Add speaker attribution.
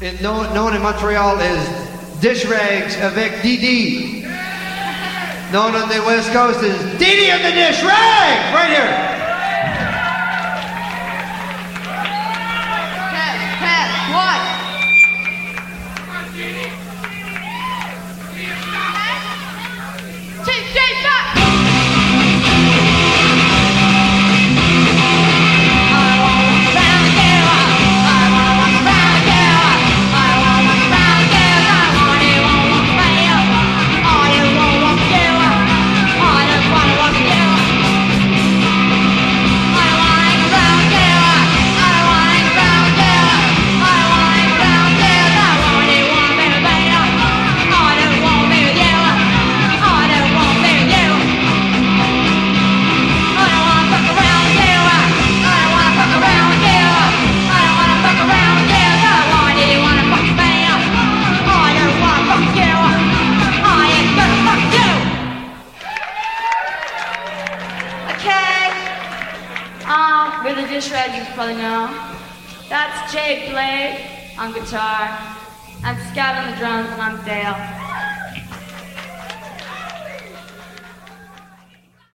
Speaker 1: in, known, known in Montreal as Dishrags avec Didi. Known on the West Coast as Didi of the Dishrag! Right here.
Speaker 2: Um, we're the dishrag, you probably know. That's Jade Blade on guitar. I'm Scout on the drums, and I'm Dale.